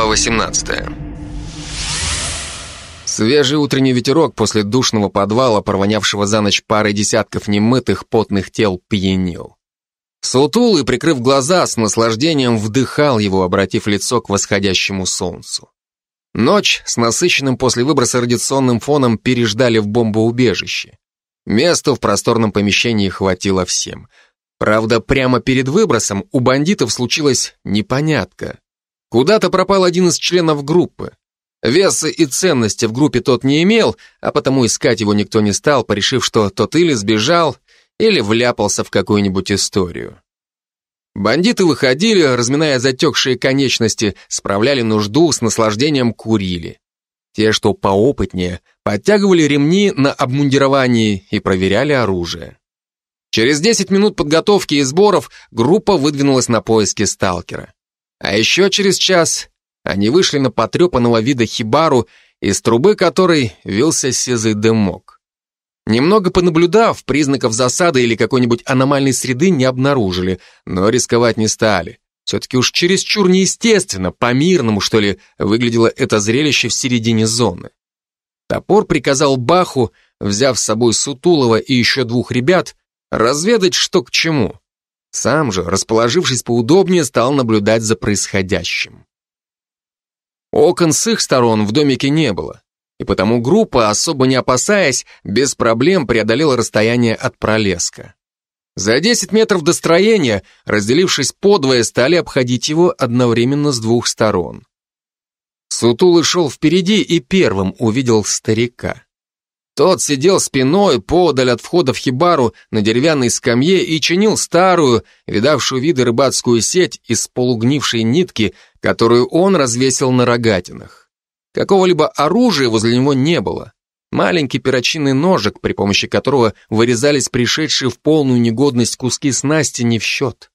Глава 18 Свежий утренний ветерок после душного подвала, провонявшего за ночь парой десятков немытых потных тел, пьянил. Сутулый, прикрыв глаза, с наслаждением вдыхал его, обратив лицо к восходящему солнцу. Ночь с насыщенным после выброса радиационным фоном переждали в бомбоубежище. Места в просторном помещении хватило всем. Правда, прямо перед выбросом у бандитов случилась непонятка. Куда-то пропал один из членов группы. Веса и ценности в группе тот не имел, а потому искать его никто не стал, порешив, что тот или сбежал, или вляпался в какую-нибудь историю. Бандиты выходили, разминая затекшие конечности, справляли нужду, с наслаждением курили. Те, что поопытнее, подтягивали ремни на обмундировании и проверяли оружие. Через 10 минут подготовки и сборов группа выдвинулась на поиски сталкера. А еще через час они вышли на потрепанного вида хибару, из трубы которой вился сизый дымок. Немного понаблюдав, признаков засады или какой-нибудь аномальной среды не обнаружили, но рисковать не стали. Все-таки уж чересчур неестественно, по-мирному, что ли, выглядело это зрелище в середине зоны. Топор приказал Баху, взяв с собой Сутулова и еще двух ребят, разведать, что к чему. Сам же, расположившись поудобнее, стал наблюдать за происходящим. Окон с их сторон в домике не было, и потому группа, особо не опасаясь, без проблем преодолела расстояние от пролеска. За 10 метров до строения, разделившись подвое, стали обходить его одновременно с двух сторон. Сутулый шел впереди и первым увидел старика. Тот сидел спиной подаль от входа в хибару на деревянной скамье и чинил старую, видавшую виды рыбацкую сеть из полугнившей нитки, которую он развесил на рогатинах. Какого-либо оружия возле него не было. Маленький перочинный ножик, при помощи которого вырезались пришедшие в полную негодность куски снасти, не в счет.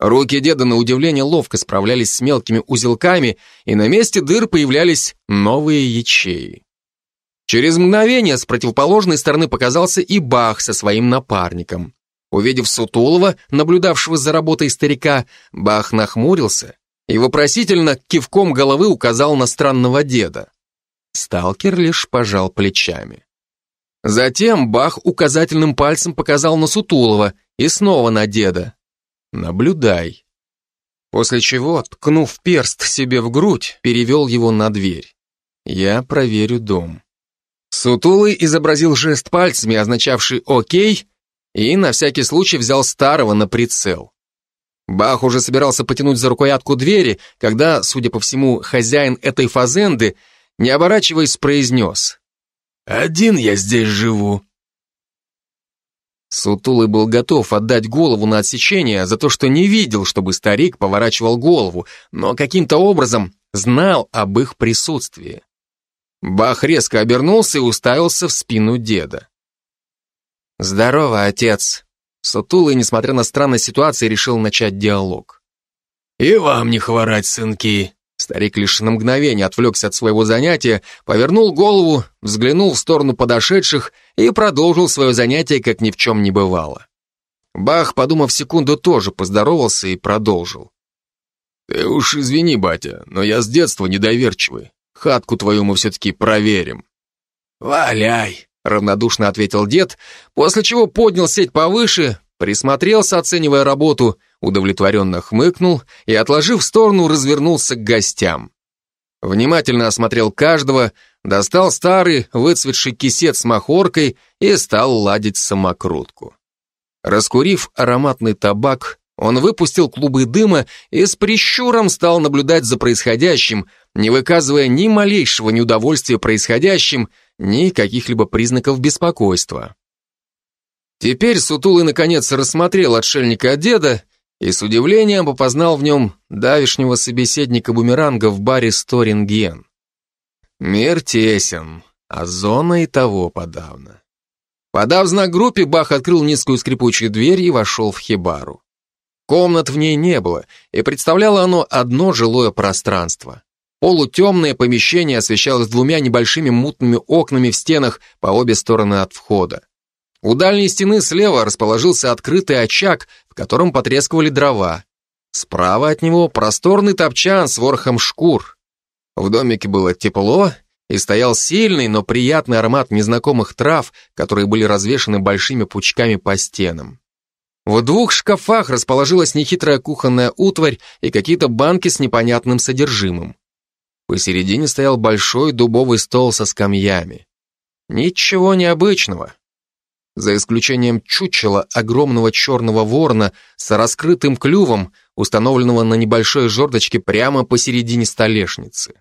Руки деда на удивление ловко справлялись с мелкими узелками, и на месте дыр появлялись новые ячеи. Через мгновение с противоположной стороны показался и Бах со своим напарником. Увидев Сутулова, наблюдавшего за работой старика, Бах нахмурился и вопросительно кивком головы указал на странного деда. Сталкер лишь пожал плечами. Затем Бах указательным пальцем показал на Сутулова и снова на деда. «Наблюдай». После чего, ткнув перст себе в грудь, перевел его на дверь. «Я проверю дом». Сутулый изобразил жест пальцами, означавший «Окей», и на всякий случай взял старого на прицел. Бах уже собирался потянуть за рукоятку двери, когда, судя по всему, хозяин этой фазенды, не оборачиваясь, произнес «Один я здесь живу». Сутулый был готов отдать голову на отсечение за то, что не видел, чтобы старик поворачивал голову, но каким-то образом знал об их присутствии. Бах резко обернулся и уставился в спину деда. «Здорово, отец!» Сутулый, несмотря на странность ситуации, решил начать диалог. «И вам не хворать, сынки!» Старик лишь на мгновение отвлекся от своего занятия, повернул голову, взглянул в сторону подошедших и продолжил свое занятие, как ни в чем не бывало. Бах, подумав секунду, тоже поздоровался и продолжил. «Ты уж извини, батя, но я с детства недоверчивый. Хатку твою мы все-таки проверим». «Валяй», — равнодушно ответил дед, после чего поднял сеть повыше, присмотрелся, оценивая работу, удовлетворенно хмыкнул и, отложив в сторону, развернулся к гостям. Внимательно осмотрел каждого, достал старый, выцветший кисет с махоркой и стал ладить самокрутку. Раскурив ароматный табак, он выпустил клубы дыма и с прищуром стал наблюдать за происходящим, не выказывая ни малейшего неудовольствия происходящим, ни каких-либо признаков беспокойства. Теперь Сутулый наконец рассмотрел отшельника от деда и с удивлением опознал в нем давишнего собеседника бумеранга в баре Сторинген. Мир тесен, а зона и того подавно. Подав знак группе, Бах открыл низкую скрипучую дверь и вошел в хибару. Комнат в ней не было, и представляло оно одно жилое пространство. Полутемное помещение освещалось двумя небольшими мутными окнами в стенах по обе стороны от входа. У дальней стены слева расположился открытый очаг, в котором потрескивали дрова. Справа от него просторный топчан с ворохом шкур. В домике было тепло, и стоял сильный, но приятный аромат незнакомых трав, которые были развешаны большими пучками по стенам. В двух шкафах расположилась нехитрая кухонная утварь и какие-то банки с непонятным содержимым. Посередине стоял большой дубовый стол со скамьями. Ничего необычного. За исключением чучела огромного черного ворона с раскрытым клювом, установленного на небольшой жердочке прямо посередине столешницы.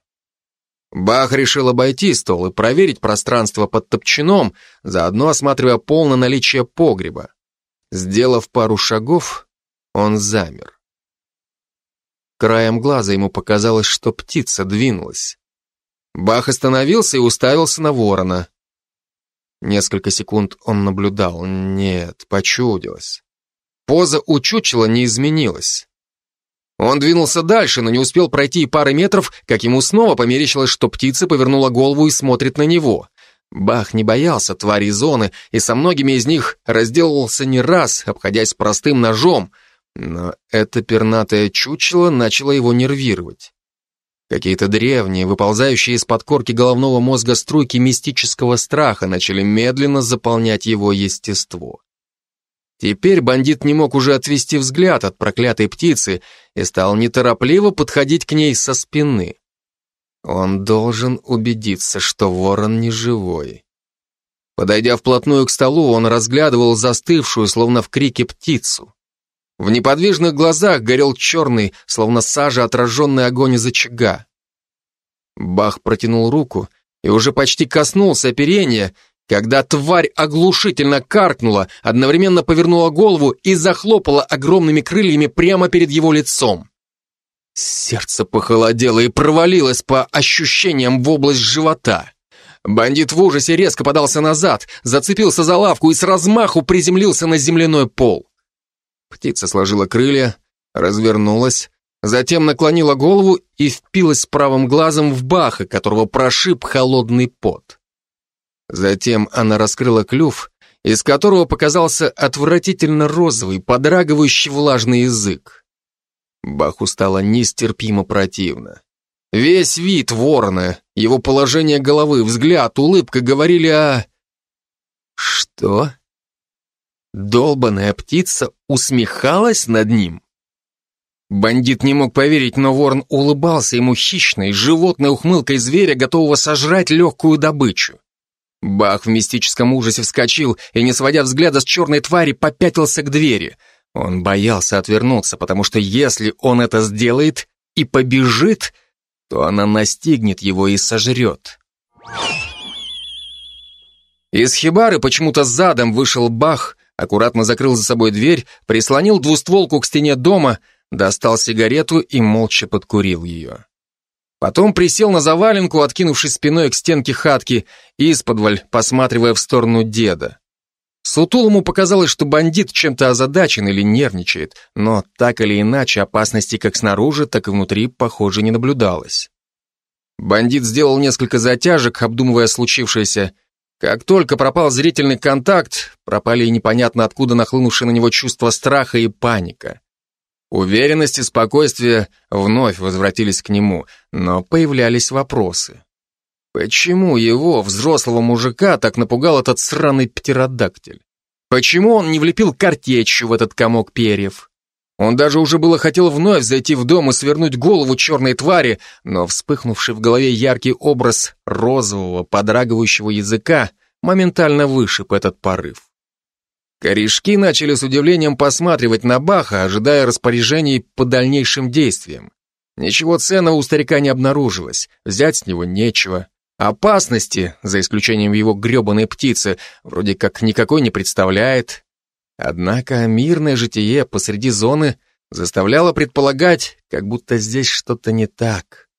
Бах решил обойти стол и проверить пространство под топчаном, заодно осматривая пол на наличие погреба. Сделав пару шагов, он замер. Краем глаза ему показалось, что птица двинулась. Бах остановился и уставился на ворона. Несколько секунд он наблюдал. Нет, почудилось. Поза у чучела не изменилась. Он двинулся дальше, но не успел пройти и пары метров, как ему снова померещилось, что птица повернула голову и смотрит на него. Бах не боялся тварей зоны, и со многими из них разделывался не раз, обходясь простым ножом, но это пернатое чучело начало его нервировать. Какие-то древние, выползающие из-под корки головного мозга струйки мистического страха начали медленно заполнять его естество. Теперь бандит не мог уже отвести взгляд от проклятой птицы и стал неторопливо подходить к ней со спины. Он должен убедиться, что ворон не живой. Подойдя вплотную к столу, он разглядывал застывшую, словно в крике, птицу. В неподвижных глазах горел черный, словно сажа, отраженный огонь из очага. Бах протянул руку и уже почти коснулся оперения, когда тварь оглушительно каркнула, одновременно повернула голову и захлопала огромными крыльями прямо перед его лицом. Сердце похолодело и провалилось по ощущениям в область живота. Бандит в ужасе резко подался назад, зацепился за лавку и с размаху приземлился на земляной пол. Птица сложила крылья, развернулась, затем наклонила голову и впилась правым глазом в Баха, которого прошиб холодный пот. Затем она раскрыла клюв, из которого показался отвратительно розовый, подрагивающий влажный язык. Баху стало нестерпимо противно. Весь вид ворона, его положение головы, взгляд, улыбка говорили о... Что? Долбаная птица усмехалась над ним? Бандит не мог поверить, но ворон улыбался ему хищной, животной ухмылкой зверя, готового сожрать легкую добычу. Бах в мистическом ужасе вскочил и, не сводя взгляда с черной твари, попятился к двери. Он боялся отвернуться, потому что если он это сделает и побежит, то она настигнет его и сожрет. Из хибары почему-то задом вышел Бах, аккуратно закрыл за собой дверь, прислонил двустволку к стене дома, достал сигарету и молча подкурил ее. Потом присел на заваленку, откинувшись спиной к стенке хатки, и исподволь, посматривая в сторону деда. Сутулому показалось, что бандит чем-то озадачен или нервничает, но так или иначе опасности как снаружи, так и внутри, похоже, не наблюдалось. Бандит сделал несколько затяжек, обдумывая случившееся. Как только пропал зрительный контакт, пропали и непонятно откуда нахлынувшие на него чувства страха и паника. Уверенность и спокойствие вновь возвратились к нему, но появлялись вопросы. Почему его, взрослого мужика, так напугал этот сраный птеродактиль? Почему он не влепил картечью в этот комок перьев? Он даже уже было хотел вновь зайти в дом и свернуть голову черной твари, но вспыхнувший в голове яркий образ розового, подрагивающего языка моментально вышиб этот порыв. Корешки начали с удивлением посматривать на Баха, ожидая распоряжений по дальнейшим действиям. Ничего ценного у старика не обнаружилось, взять с него нечего. Опасности, за исключением его гребаной птицы, вроде как никакой не представляет. Однако мирное житие посреди зоны заставляло предполагать, как будто здесь что-то не так.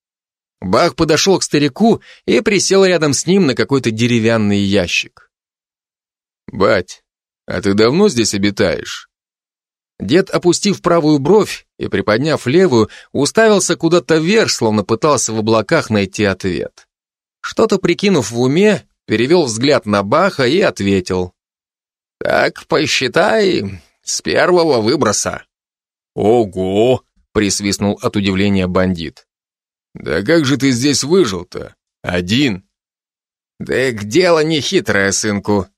Бах подошел к старику и присел рядом с ним на какой-то деревянный ящик. «Бать, «А ты давно здесь обитаешь?» Дед, опустив правую бровь и приподняв левую, уставился куда-то вверх, словно пытался в облаках найти ответ. Что-то прикинув в уме, перевел взгляд на Баха и ответил. «Так, посчитай, с первого выброса». «Ого!» — присвистнул от удивления бандит. Да как же ты здесь выжил-то? Один? Да к дело не хитрое, сынку.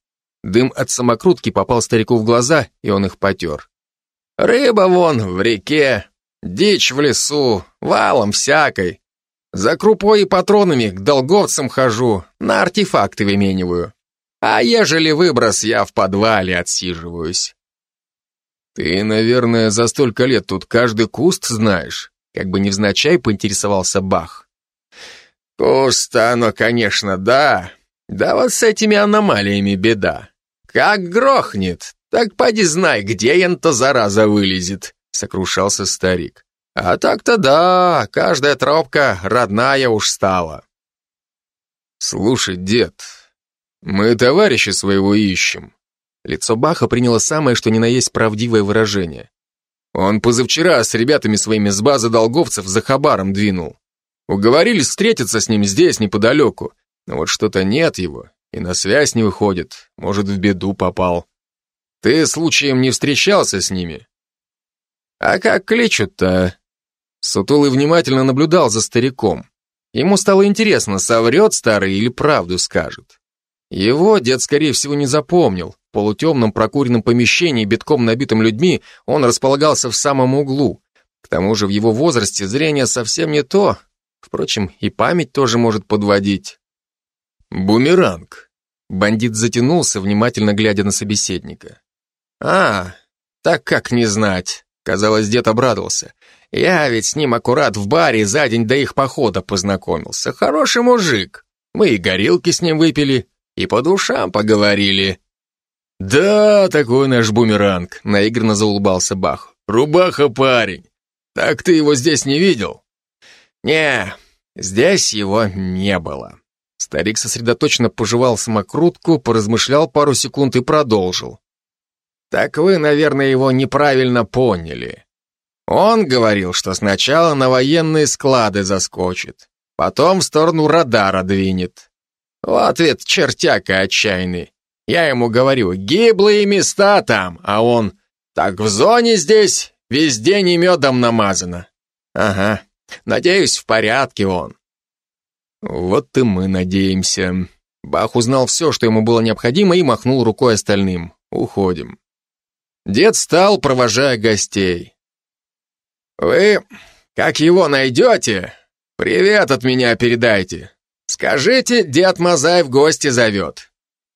Дым от самокрутки попал старику в глаза, и он их потер. Рыба вон в реке, дичь в лесу, валом всякой. За крупой и патронами к долговцам хожу, на артефакты вымениваю. А ежели выброс, я в подвале отсиживаюсь. Ты, наверное, за столько лет тут каждый куст знаешь, как бы невзначай поинтересовался Бах. Куст, оно, конечно, да. Да вот с этими аномалиями беда. Как грохнет, так поди знай, где ента зараза вылезет, сокрушался старик. А так-то да, каждая тропка родная уж стала. Слушай, дед, мы товарища своего ищем. Лицо Баха приняло самое, что ни на есть правдивое выражение. Он позавчера с ребятами своими с базы долговцев за хабаром двинул. Уговорились встретиться с ним здесь, неподалеку. Но вот что-то нет его, и на связь не выходит. Может, в беду попал. Ты случаем не встречался с ними? А как кличут-то? Сутулый внимательно наблюдал за стариком. Ему стало интересно, соврет старый или правду скажет. Его дед, скорее всего, не запомнил. В полутемном прокуренном помещении, битком набитым людьми, он располагался в самом углу. К тому же в его возрасте зрение совсем не то. Впрочем, и память тоже может подводить. «Бумеранг». Бандит затянулся, внимательно глядя на собеседника. «А, так как не знать?» Казалось, дед обрадовался. Я ведь с ним аккурат в баре за день до их похода познакомился. Хороший мужик. Мы и горилки с ним выпили, и по душам поговорили. Да, такой наш бумеранг, наигранно заулыбался Бах. Рубаха парень. Так ты его здесь не видел? Не, здесь его не было. Старик сосредоточенно пожевал самокрутку, поразмышлял пару секунд и продолжил. Так вы, наверное, его неправильно поняли. Он говорил, что сначала на военные склады заскочит, потом в сторону радара двинет. Вот ведь чертяка отчаянный. Я ему говорю, гиблые места там, а он, так в зоне здесь везде не медом намазано. Ага, надеюсь, в порядке он. Вот и мы надеемся. Бах узнал все, что ему было необходимо, и махнул рукой остальным. Уходим. Дед стал, провожая гостей. «Вы, как его найдете, привет от меня передайте. Скажите, дед Мазай в гости зовет.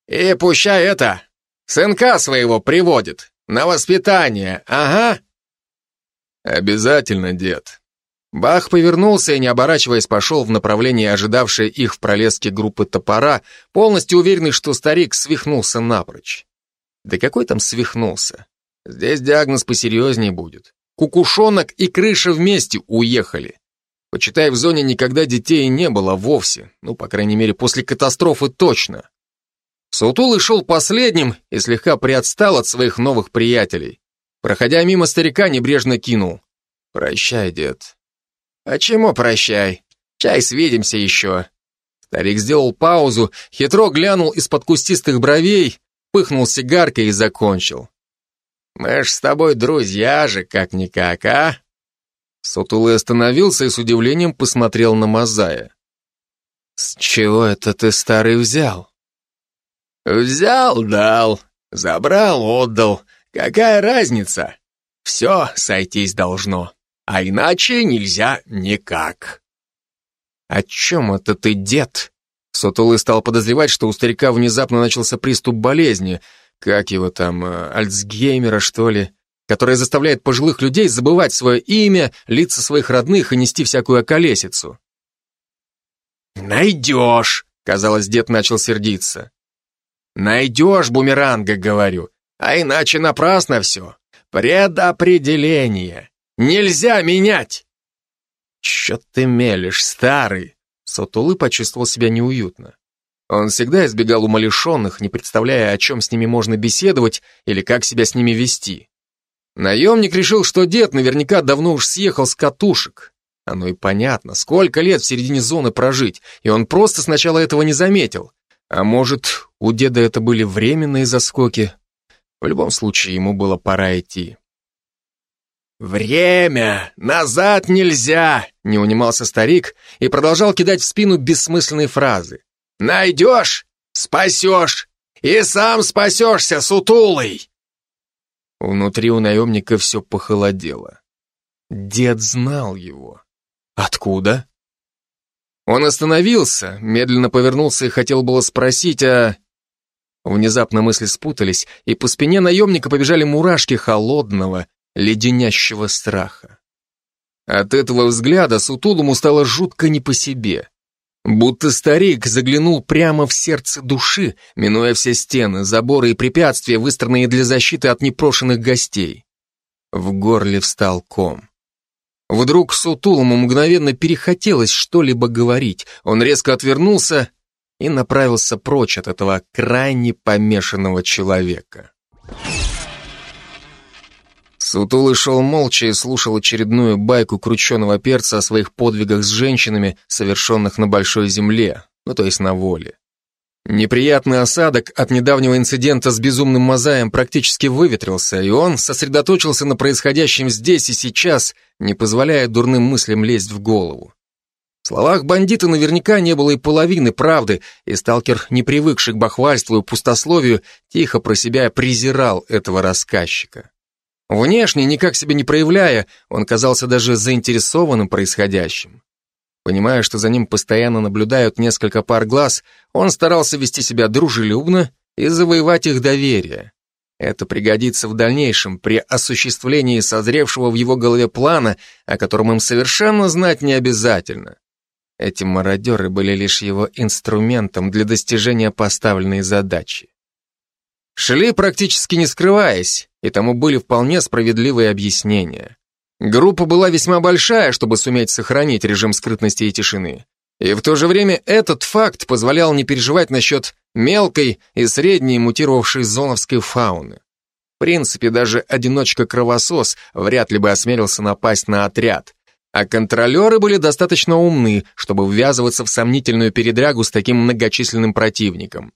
И пущай это, сынка своего приводит, на воспитание, ага». «Обязательно, дед». Бах повернулся и, не оборачиваясь, пошел в направлении ожидавшей их в пролеске группы топора, полностью уверенный, что старик свихнулся напрочь. Да какой там свихнулся? Здесь диагноз посерьезнее будет. Кукушонок и крыша вместе уехали. Почитай, в зоне никогда детей не было вовсе. Ну, по крайней мере, после катастрофы точно. Саутулы шел последним и слегка приотстал от своих новых приятелей. Проходя мимо старика, небрежно кинул. «Прощай, дед». «А чему прощай? Чай свидимся еще». Старик сделал паузу, хитро глянул из-под кустистых бровей, пыхнул сигаркой и закончил. Мы ж с тобой друзья же, как-никак, а?» Сотулый остановился и с удивлением посмотрел на Мазая. «С чего это ты, старый, взял?» «Взял, дал, забрал, отдал. Какая разница? Все сойтись должно, а иначе нельзя никак». «О чем это ты, дед?» Сотулый стал подозревать, что у старика внезапно начался приступ болезни — как его там, э, Альцгеймера, что ли, которая заставляет пожилых людей забывать свое имя, лица своих родных и нести всякую околесицу. «Найдешь!» — казалось, дед начал сердиться. «Найдешь бумеранга, говорю, а иначе напрасно все. Предопределение. Нельзя менять!» «Че ты мелешь, старый?» Сотулы почувствовал себя неуютно. Он всегда избегал умалишенных, не представляя, о чем с ними можно беседовать или как себя с ними вести. Наемник решил, что дед наверняка давно уж съехал с катушек. Оно и понятно, сколько лет в середине зоны прожить, и он просто сначала этого не заметил. А может, у деда это были временные заскоки? В любом случае, ему было пора идти. «Время! Назад нельзя!» — не унимался старик и продолжал кидать в спину бессмысленные фразы. «Найдешь — спасешь! И сам спасешься, сутулый!» Внутри у наемника все похолодело. Дед знал его. Откуда? Он остановился, медленно повернулся и хотел было спросить, а... Внезапно мысли спутались, и по спине наемника побежали мурашки холодного, леденящего страха. От этого взгляда Сутулому стало жутко не по себе. Будто старик заглянул прямо в сердце души, минуя все стены, заборы и препятствия, выстроенные для защиты от непрошенных гостей. В горле встал ком. Вдруг Сутулому мгновенно перехотелось что-либо говорить. Он резко отвернулся и направился прочь от этого крайне помешанного человека. Сутулый шел молча и слушал очередную байку крученого перца о своих подвигах с женщинами, совершенных на большой земле, ну то есть на воле. Неприятный осадок от недавнего инцидента с безумным мозаем практически выветрился, и он сосредоточился на происходящем здесь и сейчас, не позволяя дурным мыслям лезть в голову. В словах бандита наверняка не было и половины правды, и сталкер, не привыкший к бахвальству и пустословию, тихо про себя презирал этого рассказчика. Внешне, никак себя не проявляя, он казался даже заинтересованным происходящим. Понимая, что за ним постоянно наблюдают несколько пар глаз, он старался вести себя дружелюбно и завоевать их доверие. Это пригодится в дальнейшем при осуществлении созревшего в его голове плана, о котором им совершенно знать не обязательно. Эти мародеры были лишь его инструментом для достижения поставленной задачи. Шли практически не скрываясь, и тому были вполне справедливые объяснения. Группа была весьма большая, чтобы суметь сохранить режим скрытности и тишины. И в то же время этот факт позволял не переживать насчет мелкой и средней мутировавшей зоновской фауны. В принципе, даже одиночка-кровосос вряд ли бы осмелился напасть на отряд. А контролеры были достаточно умны, чтобы ввязываться в сомнительную передрягу с таким многочисленным противником.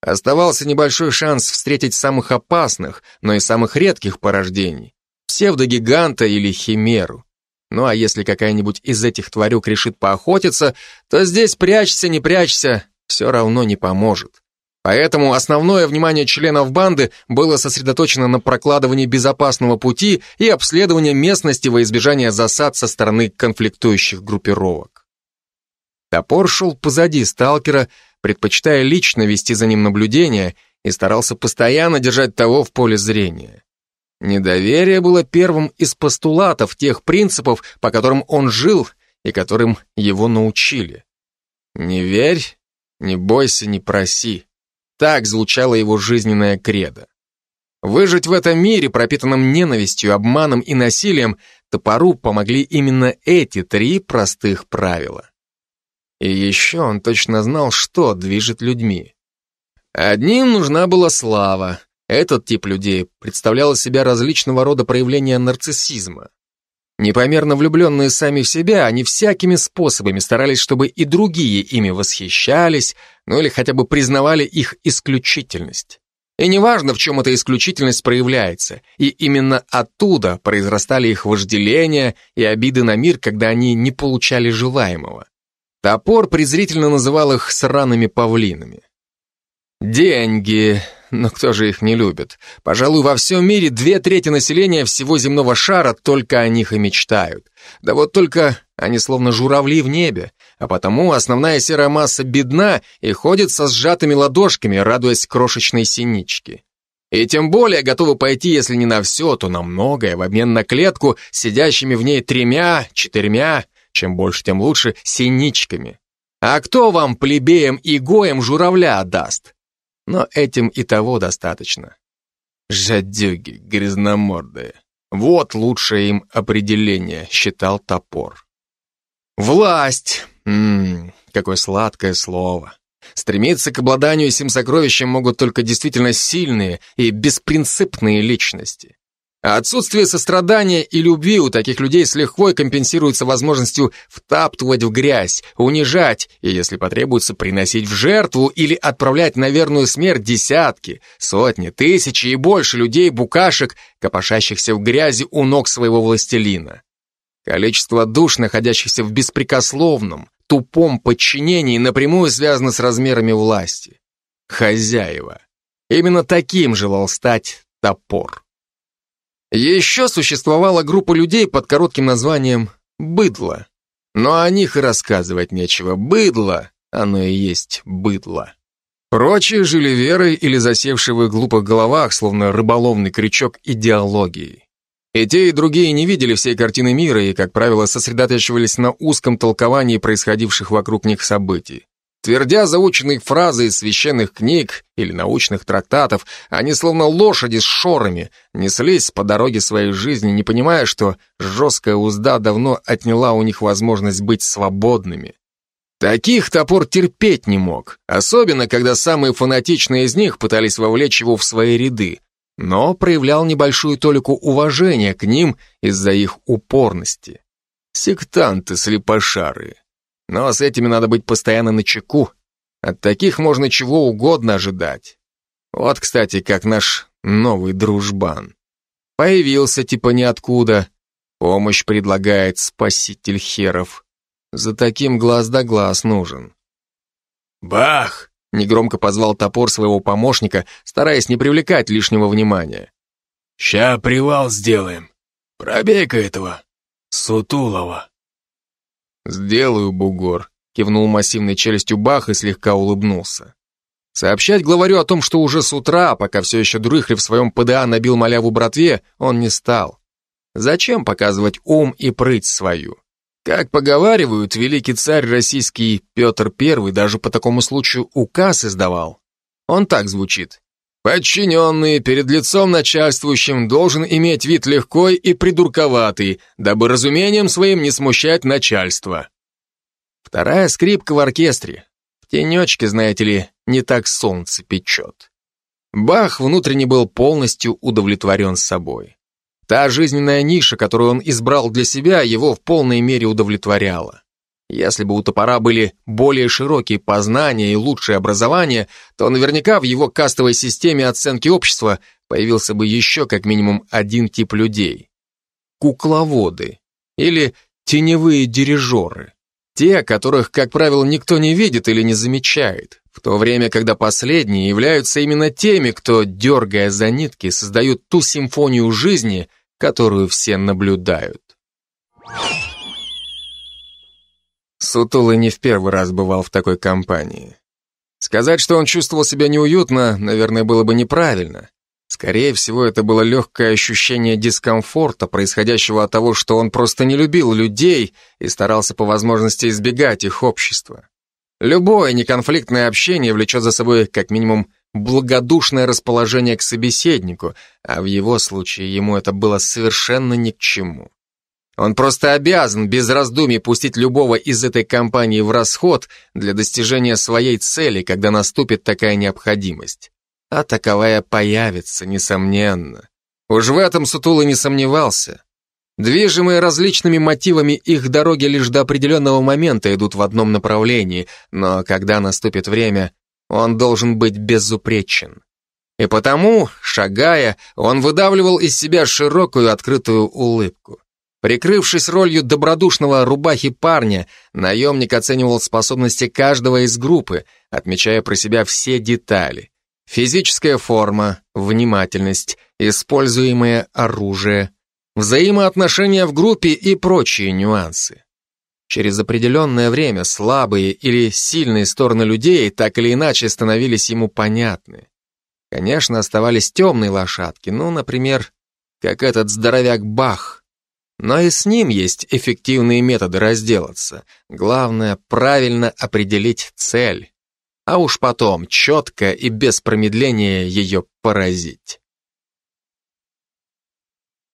Оставался небольшой шанс встретить самых опасных, но и самых редких порождений. Псевдогиганта или химеру. Ну а если какая-нибудь из этих тварюк решит поохотиться, то здесь прячься, не прячься, все равно не поможет. Поэтому основное внимание членов банды было сосредоточено на прокладывании безопасного пути и обследовании местности во избежание засад со стороны конфликтующих группировок. Топор шел позади сталкера, предпочитая лично вести за ним наблюдение и старался постоянно держать того в поле зрения. Недоверие было первым из постулатов тех принципов, по которым он жил и которым его научили. «Не верь, не бойся, не проси». Так звучало его жизненное кредо. Выжить в этом мире, пропитанном ненавистью, обманом и насилием, топору помогли именно эти три простых правила. И еще он точно знал, что движет людьми. Одним нужна была слава. Этот тип людей представлял из себя различного рода проявления нарциссизма. Непомерно влюбленные сами в себя, они всякими способами старались, чтобы и другие ими восхищались, ну или хотя бы признавали их исключительность. И неважно, в чем эта исключительность проявляется, и именно оттуда произрастали их вожделения и обиды на мир, когда они не получали желаемого. Топор презрительно называл их сраными павлинами. Деньги, но кто же их не любит? Пожалуй, во всем мире две трети населения всего земного шара только о них и мечтают. Да вот только они словно журавли в небе, а потому основная серая масса бедна и ходит со сжатыми ладошками, радуясь крошечной синичке. И тем более готовы пойти, если не на все, то на многое, в обмен на клетку, сидящими в ней тремя, четырьмя, чем больше, тем лучше, синичками. А кто вам, плебеям и гоям, журавля отдаст? Но этим и того достаточно. Жадюги, грязномордые. Вот лучшее им определение, считал топор. Власть. Ммм, какое сладкое слово. Стремиться к обладанию сим сокровищем могут только действительно сильные и беспринципные личности. А отсутствие сострадания и любви у таких людей с лихвой компенсируется возможностью втаптывать в грязь, унижать и, если потребуется, приносить в жертву или отправлять на верную смерть десятки, сотни, тысячи и больше людей-букашек, копошащихся в грязи у ног своего властелина. Количество душ, находящихся в беспрекословном, тупом подчинении, напрямую связано с размерами власти. Хозяева. Именно таким желал стать топор. Еще существовала группа людей под коротким названием «быдло». Но о них и рассказывать нечего. Быдло, оно и есть быдло. Прочие жили верой или засевшие в их глупых головах, словно рыболовный крючок идеологии. И те, и другие не видели всей картины мира и, как правило, сосредотачивались на узком толковании происходивших вокруг них событий. Твердя заученные фразы из священных книг или научных трактатов, они словно лошади с шорами неслись по дороге своей жизни, не понимая, что жесткая узда давно отняла у них возможность быть свободными. Таких топор терпеть не мог, особенно когда самые фанатичные из них пытались вовлечь его в свои ряды, но проявлял небольшую толику уважения к ним из-за их упорности. Сектанты слепошары. Но с этими надо быть постоянно на чеку. От таких можно чего угодно ожидать. Вот, кстати, как наш новый дружбан. Появился типа ниоткуда. Помощь предлагает спаситель херов. За таким глаз да глаз нужен. «Бах!» — негромко позвал топор своего помощника, стараясь не привлекать лишнего внимания. «Ща привал сделаем. Пробей-ка этого, Сутулова». «Сделаю, бугор», — кивнул массивной челюстью Бах и слегка улыбнулся. Сообщать главарю о том, что уже с утра, пока все еще дрыхли в своем ПДА набил маляву братве, он не стал. Зачем показывать ум и прыть свою? Как поговаривают, великий царь российский Петр I даже по такому случаю указ издавал. Он так звучит. Подчиненный перед лицом начальствующим должен иметь вид легкой и придурковатый, дабы разумением своим не смущать начальство. Вторая скрипка в оркестре. В тенечке, знаете ли, не так солнце печет. Бах внутренне был полностью удовлетворен собой. Та жизненная ниша, которую он избрал для себя, его в полной мере удовлетворяла. Если бы у топора были более широкие познания и лучшее образование, то наверняка в его кастовой системе оценки общества появился бы еще как минимум один тип людей. Кукловоды или теневые дирижеры. Те, которых, как правило, никто не видит или не замечает, в то время, когда последние являются именно теми, кто, дергая за нитки, создают ту симфонию жизни, которую все наблюдают. Сутулый не в первый раз бывал в такой компании. Сказать, что он чувствовал себя неуютно, наверное, было бы неправильно. Скорее всего, это было легкое ощущение дискомфорта, происходящего от того, что он просто не любил людей и старался по возможности избегать их общества. Любое неконфликтное общение влечет за собой, как минимум, благодушное расположение к собеседнику, а в его случае ему это было совершенно ни к чему. Он просто обязан без раздумий пустить любого из этой компании в расход для достижения своей цели, когда наступит такая необходимость. А таковая появится, несомненно. Уж в этом Сутулы не сомневался. Движимые различными мотивами их дороги лишь до определенного момента идут в одном направлении, но когда наступит время, он должен быть безупречен. И потому, шагая, он выдавливал из себя широкую открытую улыбку. Прикрывшись ролью добродушного рубахи парня, наемник оценивал способности каждого из группы, отмечая про себя все детали. Физическая форма, внимательность, используемое оружие, взаимоотношения в группе и прочие нюансы. Через определенное время слабые или сильные стороны людей так или иначе становились ему понятны. Конечно, оставались темные лошадки, ну, например, как этот здоровяк Бах, но и с ним есть эффективные методы разделаться. Главное — правильно определить цель. А уж потом четко и без промедления ее поразить.